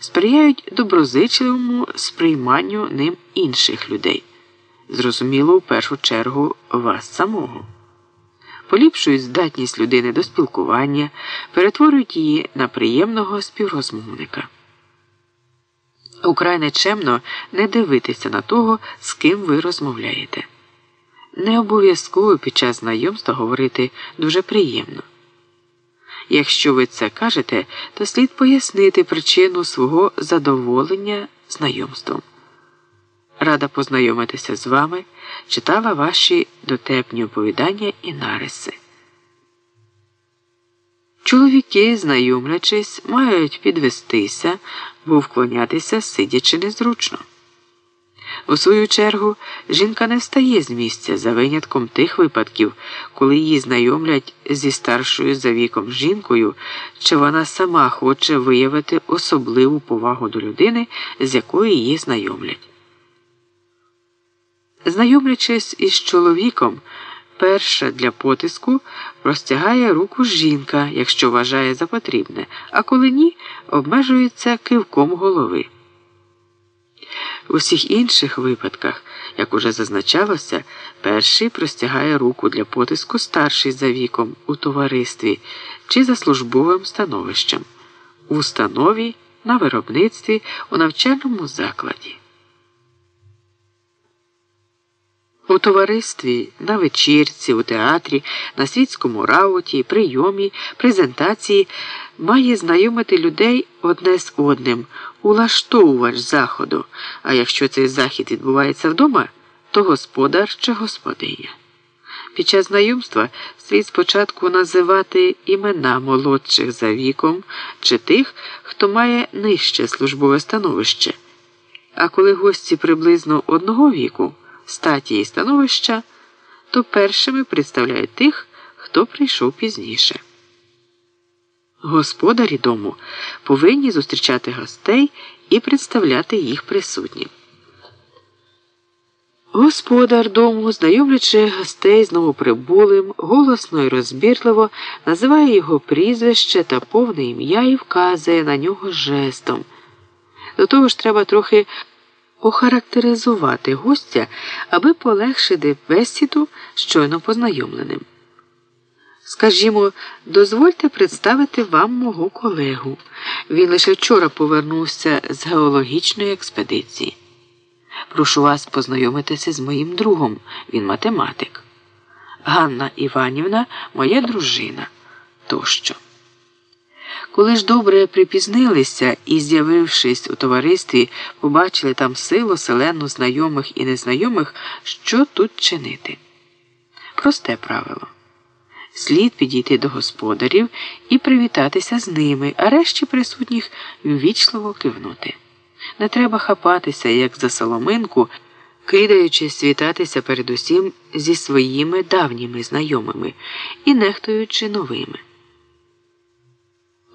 сприяють доброзичливому сприйманню ним інших людей. Зрозуміло, в першу чергу вас самого. Поліпшують здатність людини до спілкування, перетворюють її на приємного співрозмовника. Украй нечемно не дивитися на того, з ким ви розмовляєте. Не обов'язково під час знайомства говорити дуже приємно. Якщо ви це кажете, то слід пояснити причину свого задоволення знайомством. Рада познайомитися з вами, читала ваші дотепні оповідання і нариси. Чоловіки, знайомлячись, мають підвестися, бо вклонятися сидячи незручно. У свою чергу, жінка не встає з місця за винятком тих випадків, коли її знайомлять зі старшою за віком жінкою, чи вона сама хоче виявити особливу повагу до людини, з якою її знайомлять. Знайомлячись із чоловіком, перша для потиску простягає руку жінка, якщо вважає за потрібне, а коли ні, обмежується кивком голови. У всіх інших випадках, як уже зазначалося, перший простягає руку для потиску старший за віком у товаристві чи за службовим становищем, у установі, на виробництві, у навчальному закладі. У товаристві, на вечірці, у театрі, на світському рауті, прийомі, презентації має знайомити людей одне з одним, улаштовувач заходу. А якщо цей захід відбувається вдома, то господар чи господиня. Під час знайомства слід спочатку називати імена молодших за віком чи тих, хто має нижче службове становище. А коли гості приблизно одного віку, статі і становища, то першими представляють тих, хто прийшов пізніше. Господарі дому повинні зустрічати гостей і представляти їх присутнім. Господар дому, знайомлячи гостей з новоприбулим, голосно і розбірливо називає його прізвище та повне ім'я і вказує на нього жестом. До того ж, треба трохи охарактеризувати гостя, аби полегшити бесіду щойно познайомленим. Скажімо, дозвольте представити вам мого колегу. Він лише вчора повернувся з геологічної експедиції. Прошу вас познайомитися з моїм другом, він математик. Ганна Іванівна, моя дружина тощо. Коли ж добре припізнилися і, з'явившись у товаристві, побачили там силу селену знайомих і незнайомих, що тут чинити. Просте правило. Слід підійти до господарів і привітатися з ними, а решті присутніх ввічливо кивнути. Не треба хапатися, як за соломинку, кидаючись вітатися передусім зі своїми давніми знайомими і нехтуючи новими.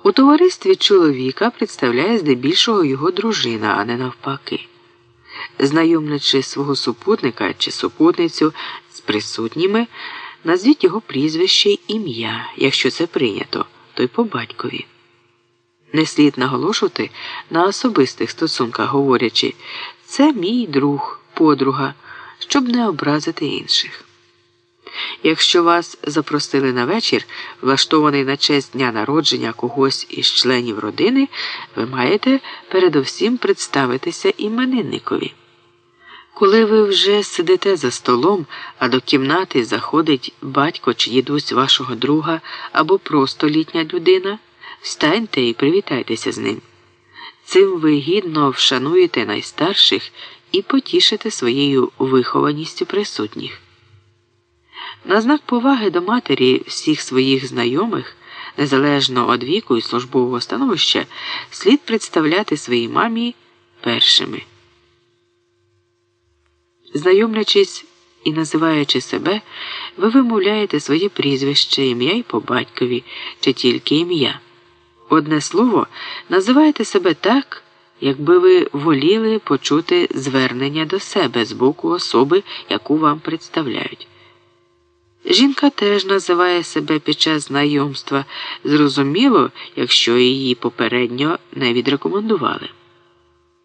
У товаристві чоловіка представляє здебільшого його дружина, а не навпаки. Знайомлячи свого супутника чи супутницю з присутніми, назвіть його прізвище й ім'я, якщо це прийнято, то й по батькові. Не слід наголошувати на особистих стосунках, говорячи, це мій друг, подруга, щоб не образити інших. Якщо вас запросили на вечір, влаштований на честь дня народження когось із членів родини, ви маєте передовсім представитися іменинникові. Коли ви вже сидите за столом, а до кімнати заходить батько чи дідусь вашого друга або просто літня людина, встаньте і привітайтеся з ним. Цим ви гідно вшануєте найстарших і потішите своєю вихованістю присутніх. На знак поваги до матері всіх своїх знайомих, незалежно від віку і службового становища, слід представляти своїй мамі першими. Знайомлячись і називаючи себе, ви вимовляєте своє прізвище, ім'я і по батькові чи тільки ім'я. Одне слово, називаєте себе так, якби ви воліли почути звернення до себе з боку особи, яку вам представляють. Жінка теж називає себе під час знайомства, зрозуміло, якщо її попередньо не відрекомендували.